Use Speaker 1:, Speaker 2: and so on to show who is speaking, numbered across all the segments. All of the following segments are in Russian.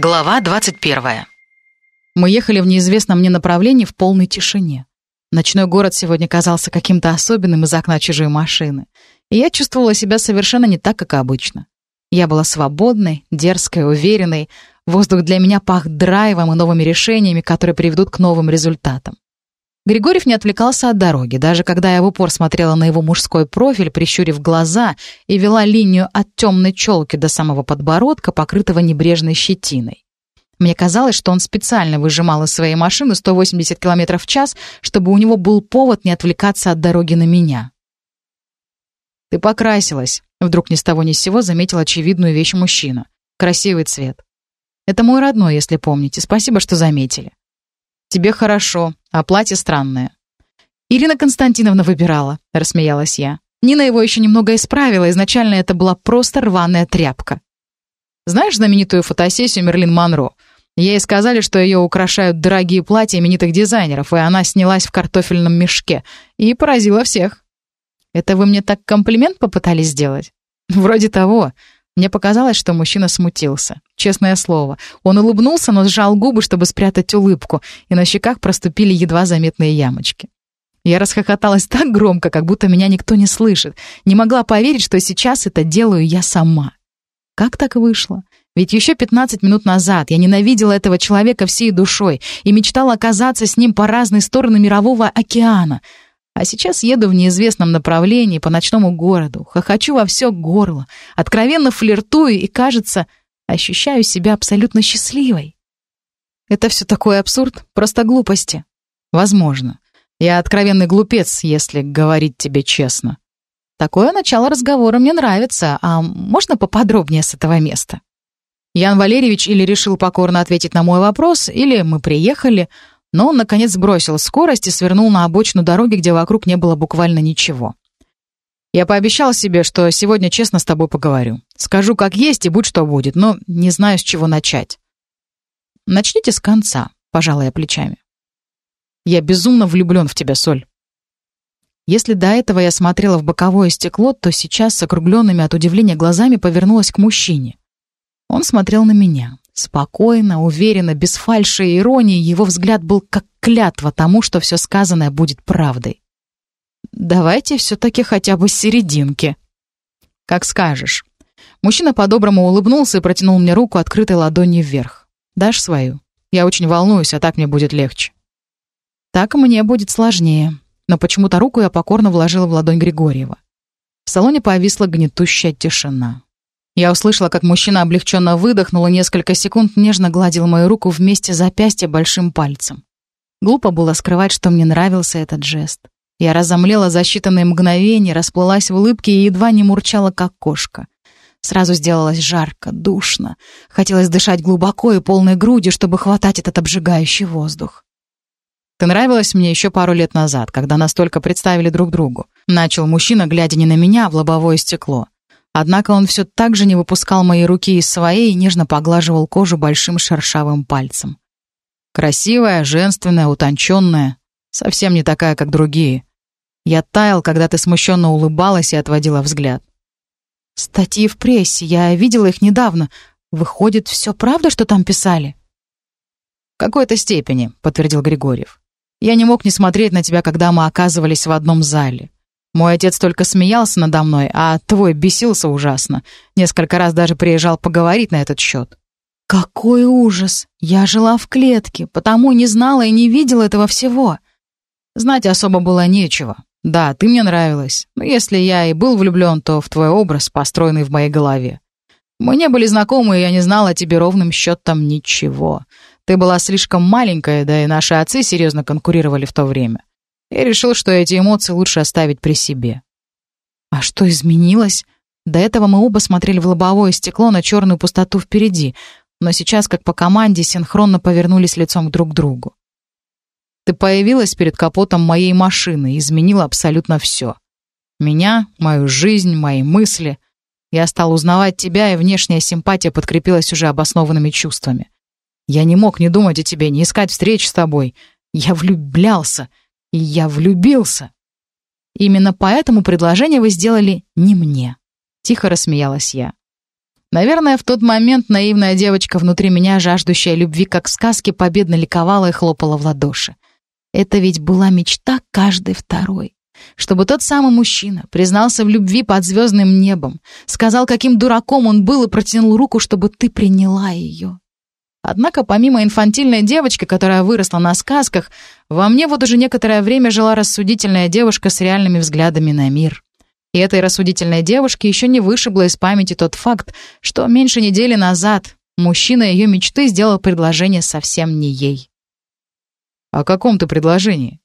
Speaker 1: Глава 21.
Speaker 2: Мы ехали в неизвестном мне направлении в полной тишине. Ночной город сегодня казался каким-то особенным из окна чужой машины. И я чувствовала себя совершенно не так, как обычно. Я была свободной, дерзкой, уверенной. Воздух для меня пах драйвом и новыми решениями, которые приведут к новым результатам. Григорьев не отвлекался от дороги, даже когда я в упор смотрела на его мужской профиль, прищурив глаза, и вела линию от темной челки до самого подбородка, покрытого небрежной щетиной. Мне казалось, что он специально выжимал из своей машины 180 км в час, чтобы у него был повод не отвлекаться от дороги на меня. «Ты покрасилась», — вдруг ни с того ни с сего заметил очевидную вещь мужчина. «Красивый цвет. Это мой родной, если помните. Спасибо, что заметили». «Тебе хорошо, а платье странное». «Ирина Константиновна выбирала», — рассмеялась я. Нина его еще немного исправила, изначально это была просто рваная тряпка. Знаешь знаменитую фотосессию Мерлин Монро? Ей сказали, что ее украшают дорогие платья именитых дизайнеров, и она снялась в картофельном мешке. И поразила всех. «Это вы мне так комплимент попытались сделать?» «Вроде того. Мне показалось, что мужчина смутился. Честное слово. Он улыбнулся, но сжал губы, чтобы спрятать улыбку, и на щеках проступили едва заметные ямочки. Я расхохоталась так громко, как будто меня никто не слышит. Не могла поверить, что сейчас это делаю я сама. Как так вышло? Ведь еще 15 минут назад я ненавидела этого человека всей душой и мечтала оказаться с ним по разные стороны мирового океана — а сейчас еду в неизвестном направлении по ночному городу, хохочу во все горло, откровенно флиртую и, кажется, ощущаю себя абсолютно счастливой. Это все такой абсурд, просто глупости. Возможно. Я откровенный глупец, если говорить тебе честно. Такое начало разговора мне нравится, а можно поподробнее с этого места? Ян Валерьевич или решил покорно ответить на мой вопрос, или мы приехали, но он, наконец, сбросил скорость и свернул на обочину дороги, где вокруг не было буквально ничего. «Я пообещал себе, что сегодня честно с тобой поговорю. Скажу, как есть, и будь что будет, но не знаю, с чего начать». «Начните с конца», — пожала я плечами. «Я безумно влюблен в тебя, Соль». Если до этого я смотрела в боковое стекло, то сейчас с округленными от удивления глазами повернулась к мужчине. Он смотрел на меня. Спокойно, уверенно, без фальши и иронии, его взгляд был как клятва тому, что все сказанное будет правдой. «Давайте все-таки хотя бы серединки». «Как скажешь». Мужчина по-доброму улыбнулся и протянул мне руку, открытой ладонью вверх. «Дашь свою? Я очень волнуюсь, а так мне будет легче». «Так мне будет сложнее». Но почему-то руку я покорно вложила в ладонь Григорьева. В салоне повисла гнетущая тишина. Я услышала, как мужчина облегченно выдохнул и несколько секунд нежно гладил мою руку вместе запястья большим пальцем. Глупо было скрывать, что мне нравился этот жест. Я разомлела за считанные мгновения, расплылась в улыбке и едва не мурчала, как кошка. Сразу сделалось жарко, душно. Хотелось дышать глубоко и полной грудью, чтобы хватать этот обжигающий воздух. «Ты нравилась мне еще пару лет назад, когда настолько представили друг другу», — начал мужчина, глядя не на меня, а в лобовое стекло. Однако он все так же не выпускал мои руки из своей и нежно поглаживал кожу большим шершавым пальцем. Красивая, женственная, утонченная. Совсем не такая, как другие. Я таял, когда ты смущенно улыбалась и отводила взгляд. «Статьи в прессе, я видела их недавно. Выходит, все правда, что там писали?» «В какой-то степени», — подтвердил Григорьев. «Я не мог не смотреть на тебя, когда мы оказывались в одном зале. Мой отец только смеялся надо мной, а твой бесился ужасно. Несколько раз даже приезжал поговорить на этот счет. Какой ужас! Я жила в клетке, потому не знала и не видела этого всего. Знать особо было нечего. Да, ты мне нравилась, но если я и был влюблен, то в твой образ, построенный в моей голове. Мы не были знакомы, и я не знала о тебе ровным счетом ничего. Ты была слишком маленькая, да и наши отцы серьезно конкурировали в то время. Я решил, что эти эмоции лучше оставить при себе. А что изменилось? До этого мы оба смотрели в лобовое стекло на черную пустоту впереди, но сейчас, как по команде, синхронно повернулись лицом друг к другу. Ты появилась перед капотом моей машины и изменила абсолютно все. Меня, мою жизнь, мои мысли. Я стал узнавать тебя, и внешняя симпатия подкрепилась уже обоснованными чувствами. Я не мог не думать о тебе, не искать встреч с тобой. Я влюблялся — и я влюбился. Именно поэтому предложение вы сделали не мне. Тихо рассмеялась я. Наверное, в тот момент наивная девочка внутри меня, жаждущая любви, как в сказке, победно ликовала и хлопала в ладоши. Это ведь была мечта каждой второй. Чтобы тот самый мужчина признался в любви под звездным небом, сказал, каким дураком он был и протянул руку, чтобы ты приняла ее. Однако помимо инфантильной девочки, которая выросла на сказках, во мне вот уже некоторое время жила рассудительная девушка с реальными взглядами на мир. И этой рассудительной девушке еще не вышибло из памяти тот факт, что меньше недели назад мужчина ее мечты сделал предложение совсем не ей. «О каком ты предложении?»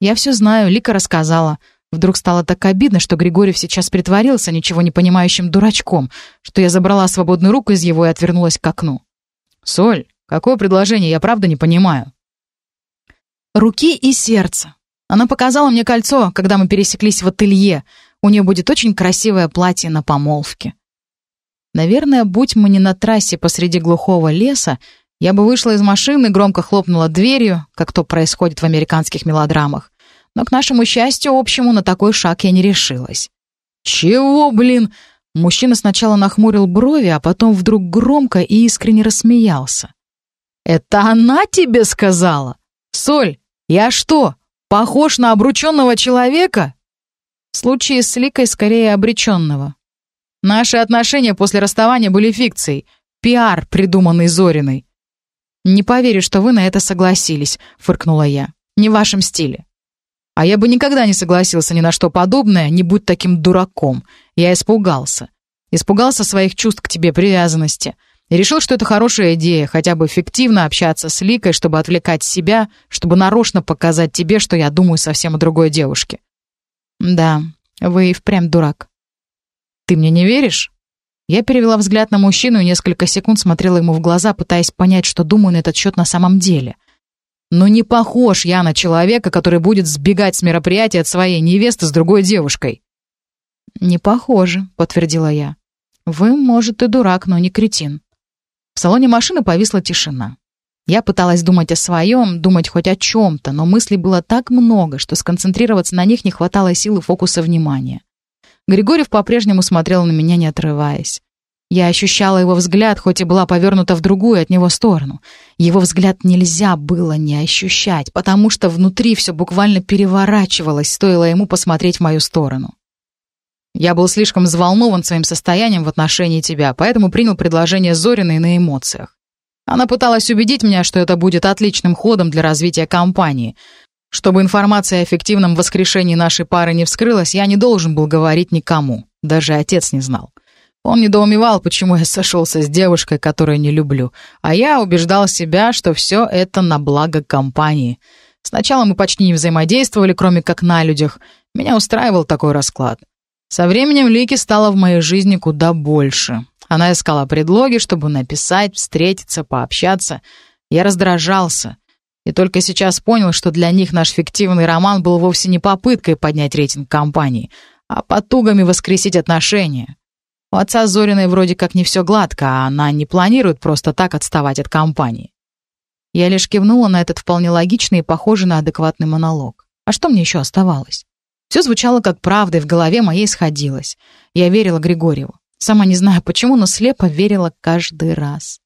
Speaker 2: «Я все знаю, Лика рассказала». Вдруг стало так обидно, что Григорьев сейчас притворился ничего не понимающим дурачком, что я забрала свободную руку из его и отвернулась к окну. «Соль, какое предложение? Я правда не понимаю». «Руки и сердце. Она показала мне кольцо, когда мы пересеклись в ателье. У нее будет очень красивое платье на помолвке. Наверное, будь мы не на трассе посреди глухого леса, я бы вышла из машины, громко хлопнула дверью, как то происходит в американских мелодрамах. Но, к нашему счастью общему, на такой шаг я не решилась. «Чего, блин?» Мужчина сначала нахмурил брови, а потом вдруг громко и искренне рассмеялся. «Это она тебе сказала? Соль, я что, похож на обрученного человека?» В случае с Ликой скорее обреченного. Наши отношения после расставания были фикцией. Пиар, придуманный Зориной. «Не поверю, что вы на это согласились», — фыркнула я. «Не в вашем стиле». «А я бы никогда не согласился ни на что подобное, не будь таким дураком. Я испугался. Испугался своих чувств к тебе, привязанности. И решил, что это хорошая идея, хотя бы эффективно общаться с Ликой, чтобы отвлекать себя, чтобы нарочно показать тебе, что я думаю совсем о другой девушке. «Да, вы и впрямь дурак». «Ты мне не веришь?» Я перевела взгляд на мужчину и несколько секунд смотрела ему в глаза, пытаясь понять, что думаю на этот счет на самом деле. Но не похож я на человека, который будет сбегать с мероприятия от своей невесты с другой девушкой. «Не похоже», — подтвердила я. «Вы, может, и дурак, но не кретин». В салоне машины повисла тишина. Я пыталась думать о своем, думать хоть о чем-то, но мыслей было так много, что сконцентрироваться на них не хватало силы фокуса внимания. Григорьев по-прежнему смотрел на меня, не отрываясь. Я ощущала его взгляд, хоть и была повернута в другую от него сторону. Его взгляд нельзя было не ощущать, потому что внутри все буквально переворачивалось, стоило ему посмотреть в мою сторону. Я был слишком взволнован своим состоянием в отношении тебя, поэтому принял предложение Зориной на эмоциях. Она пыталась убедить меня, что это будет отличным ходом для развития компании. Чтобы информация о эффективном воскрешении нашей пары не вскрылась, я не должен был говорить никому. Даже отец не знал. Он недоумевал, почему я сошелся с девушкой, которую не люблю. А я убеждал себя, что все это на благо компании. Сначала мы почти не взаимодействовали, кроме как на людях. Меня устраивал такой расклад. Со временем Лики стало в моей жизни куда больше. Она искала предлоги, чтобы написать, встретиться, пообщаться. Я раздражался. И только сейчас понял, что для них наш фиктивный роман был вовсе не попыткой поднять рейтинг компании, а потугами воскресить отношения. У отца Зориной вроде как не все гладко, а она не планирует просто так отставать от компании. Я лишь кивнула на этот вполне логичный и похожий на адекватный монолог. А что мне еще оставалось? Все звучало как правда, и в голове моей сходилось. Я верила Григорьеву. Сама не знаю почему, но слепо верила каждый раз.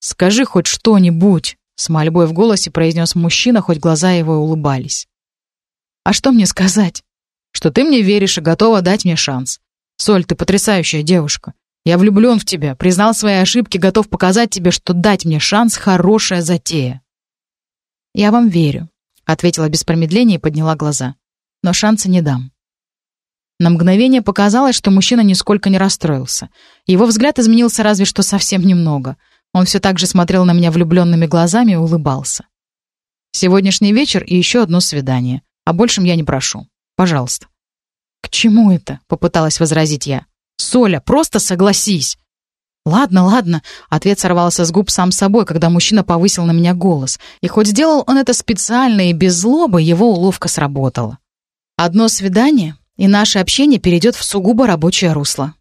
Speaker 2: «Скажи хоть что-нибудь», — с мольбой в голосе произнес мужчина, хоть глаза его и улыбались. «А что мне сказать?» «Что ты мне веришь и готова дать мне шанс. Соль, ты потрясающая девушка. Я влюблен в тебя, признал свои ошибки, готов показать тебе, что дать мне шанс — хорошая затея». «Я вам верю», — ответила без промедления и подняла глаза. «Но шанса не дам. На мгновение показалось, что мужчина нисколько не расстроился. Его взгляд изменился разве что совсем немного. Он все так же смотрел на меня влюбленными глазами и улыбался. «Сегодняшний вечер и еще одно свидание. О большем я не прошу. Пожалуйста». «К чему это?» — попыталась возразить я. «Соля, просто согласись!» «Ладно, ладно», — ответ сорвался с губ сам собой, когда мужчина повысил на меня голос. И хоть сделал он это специально и без злобы, его уловка сработала. «Одно свидание и наше общение перейдет в сугубо рабочее русло.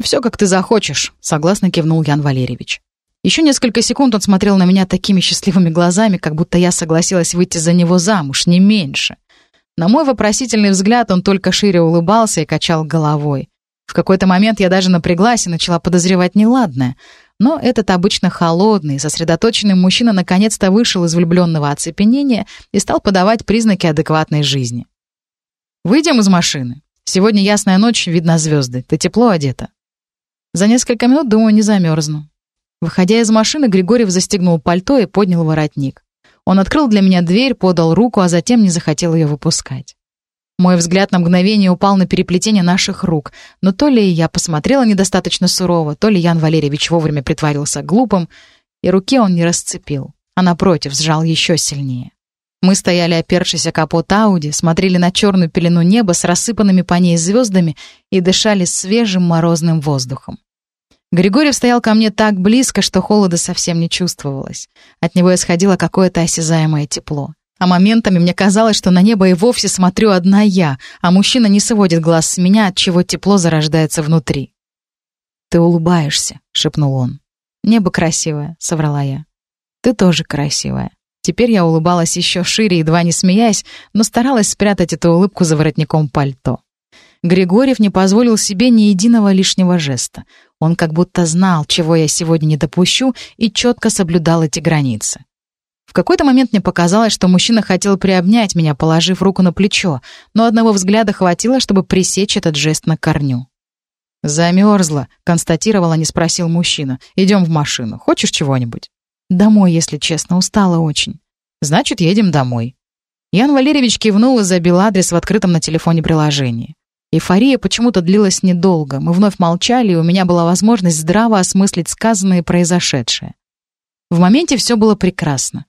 Speaker 2: «Все, как ты захочешь», — согласно кивнул Ян Валерьевич. Еще несколько секунд он смотрел на меня такими счастливыми глазами, как будто я согласилась выйти за него замуж, не меньше. На мой вопросительный взгляд он только шире улыбался и качал головой. В какой-то момент я даже напряглась и начала подозревать неладное. Но этот обычно холодный, сосредоточенный мужчина наконец-то вышел из влюбленного оцепенения и стал подавать признаки адекватной жизни. «Выйдем из машины. Сегодня ясная ночь, видно звезды. Ты тепло одета?» «За несколько минут, думаю, не замерзну». Выходя из машины, Григорьев застегнул пальто и поднял воротник. Он открыл для меня дверь, подал руку, а затем не захотел ее выпускать. Мой взгляд на мгновение упал на переплетение наших рук, но то ли я посмотрела недостаточно сурово, то ли Ян Валерьевич вовремя притворился глупым, и руки он не расцепил, а напротив сжал еще сильнее. Мы стояли, опершись о капот Ауди, смотрели на черную пелену неба с рассыпанными по ней звездами и дышали свежим морозным воздухом. Григорьев стоял ко мне так близко, что холода совсем не чувствовалось. От него исходило какое-то осязаемое тепло. А моментами мне казалось, что на небо и вовсе смотрю одна я, а мужчина не сводит глаз с меня, от чего тепло зарождается внутри. «Ты улыбаешься», — шепнул он. «Небо красивое», — соврала я. «Ты тоже красивая». Теперь я улыбалась еще шире, едва не смеясь, но старалась спрятать эту улыбку за воротником пальто. Григорьев не позволил себе ни единого лишнего жеста. Он как будто знал, чего я сегодня не допущу, и четко соблюдал эти границы. В какой-то момент мне показалось, что мужчина хотел приобнять меня, положив руку на плечо, но одного взгляда хватило, чтобы пресечь этот жест на корню. «Замерзла», — констатировал, а не спросил мужчина. «Идем в машину. Хочешь чего-нибудь?» «Домой, если честно, устала очень». «Значит, едем домой». Ян Валерьевич кивнул и забил адрес в открытом на телефоне приложении. Эйфория почему-то длилась недолго. Мы вновь молчали, и у меня была возможность здраво осмыслить сказанное и произошедшее. В моменте все было прекрасно.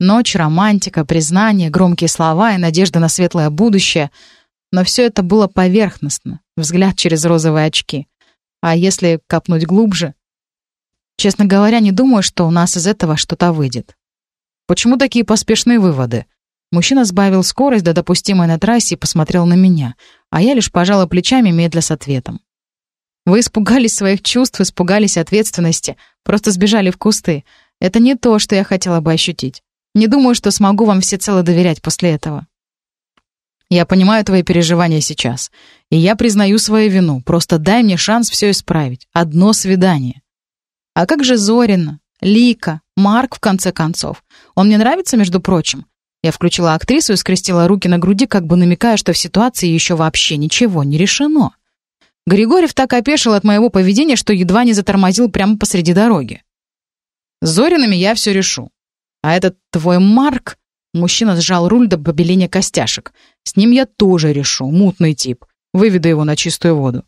Speaker 2: Ночь, романтика, признание, громкие слова и надежда на светлое будущее. Но все это было поверхностно, взгляд через розовые очки. А если копнуть глубже? Честно говоря, не думаю, что у нас из этого что-то выйдет. Почему такие поспешные выводы? Мужчина сбавил скорость до допустимой на трассе и посмотрел на меня а я лишь пожала плечами медля с ответом. Вы испугались своих чувств, испугались ответственности, просто сбежали в кусты. Это не то, что я хотела бы ощутить. Не думаю, что смогу вам всецело доверять после этого. Я понимаю твои переживания сейчас. И я признаю свою вину. Просто дай мне шанс все исправить. Одно свидание. А как же Зорина, Лика, Марк, в конце концов? Он мне нравится, между прочим. Я включила актрису и скрестила руки на груди, как бы намекая, что в ситуации еще вообще ничего не решено. Григорьев так опешил от моего поведения, что едва не затормозил прямо посреди дороги. С Зоринами я все решу. А этот твой Марк... Мужчина сжал руль до побеления костяшек. С ним я тоже решу, мутный тип. Выведу его на чистую воду.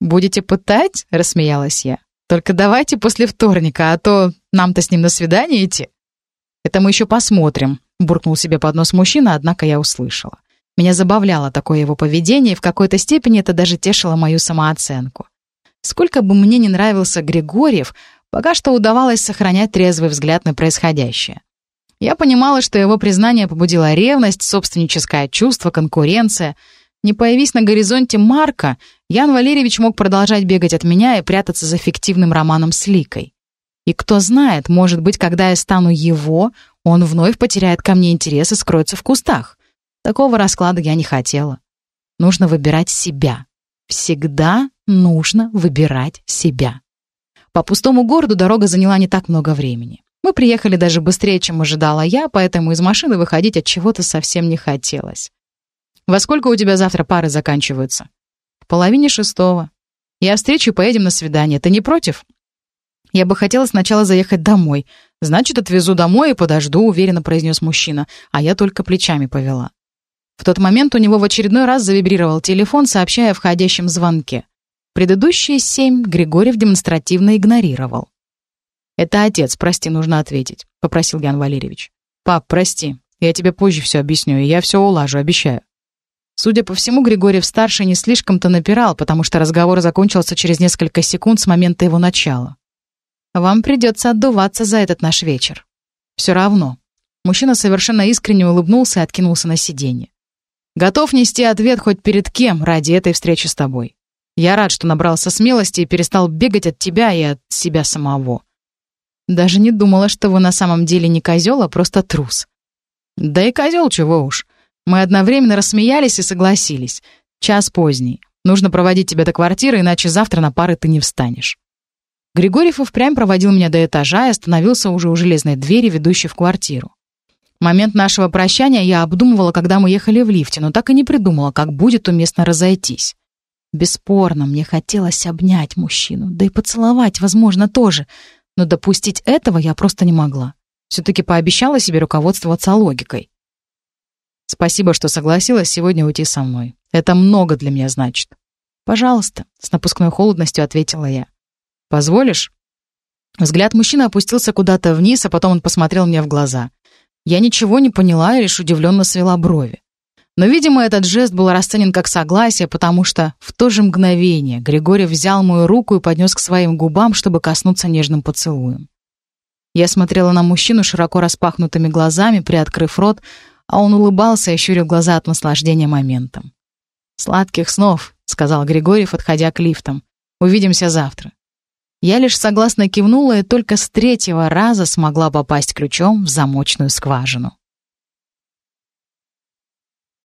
Speaker 2: «Будете пытать?» — рассмеялась я. «Только давайте после вторника, а то нам-то с ним на свидание идти». «Это мы еще посмотрим», буркнул себе под нос мужчина, однако я услышала. Меня забавляло такое его поведение, и в какой-то степени это даже тешило мою самооценку. Сколько бы мне ни нравился Григорьев, пока что удавалось сохранять трезвый взгляд на происходящее. Я понимала, что его признание побудило ревность, собственническое чувство, конкуренция. Не появись на горизонте Марка, Ян Валерьевич мог продолжать бегать от меня и прятаться за фиктивным романом с Ликой. И кто знает, может быть, когда я стану его, он вновь потеряет ко мне интерес и скроется в кустах. Такого расклада я не хотела. Нужно выбирать себя. Всегда нужно выбирать себя. По пустому городу дорога заняла не так много времени. Мы приехали даже быстрее, чем ожидала я, поэтому из машины выходить от чего-то совсем не хотелось. «Во сколько у тебя завтра пары заканчиваются?» «В половине шестого. Я встречу и поедем на свидание. Ты не против?» «Я бы хотела сначала заехать домой. Значит, отвезу домой и подожду», — уверенно произнес мужчина, а я только плечами повела. В тот момент у него в очередной раз завибрировал телефон, сообщая о входящем звонке. Предыдущие семь Григорьев демонстративно игнорировал. «Это отец, прости, нужно ответить», — попросил Ян Валерьевич. «Пап, прости, я тебе позже все объясню, и я все улажу, обещаю». Судя по всему, Григорьев-старший не слишком-то напирал, потому что разговор закончился через несколько секунд с момента его начала. Вам придется отдуваться за этот наш вечер. Все равно. Мужчина совершенно искренне улыбнулся и откинулся на сиденье. Готов нести ответ хоть перед кем ради этой встречи с тобой. Я рад, что набрался смелости и перестал бегать от тебя и от себя самого. Даже не думала, что вы на самом деле не козел, а просто трус. Да и козел чего уж. Мы одновременно рассмеялись и согласились. Час поздний. Нужно проводить тебя до квартиры, иначе завтра на пары ты не встанешь». Григорьев и впрямь проводил меня до этажа и остановился уже у железной двери, ведущей в квартиру. Момент нашего прощания я обдумывала, когда мы ехали в лифте, но так и не придумала, как будет уместно разойтись. Бесспорно, мне хотелось обнять мужчину, да и поцеловать, возможно, тоже, но допустить этого я просто не могла. Все-таки пообещала себе руководствоваться логикой. Спасибо, что согласилась сегодня уйти со мной. Это много для меня значит. Пожалуйста, с напускной холодностью ответила я. Позволишь? Взгляд мужчины опустился куда-то вниз, а потом он посмотрел мне в глаза. Я ничего не поняла и лишь удивленно свела брови. Но, видимо, этот жест был расценен как согласие, потому что в то же мгновение Григорий взял мою руку и поднес к своим губам, чтобы коснуться нежным поцелуем. Я смотрела на мужчину широко распахнутыми глазами, приоткрыв рот, а он улыбался и щурил глаза от наслаждения моментом. «Сладких снов», — сказал Григорьев, отходя к лифтам. «Увидимся завтра». Я лишь согласно кивнула и только с третьего раза смогла попасть ключом в замочную скважину.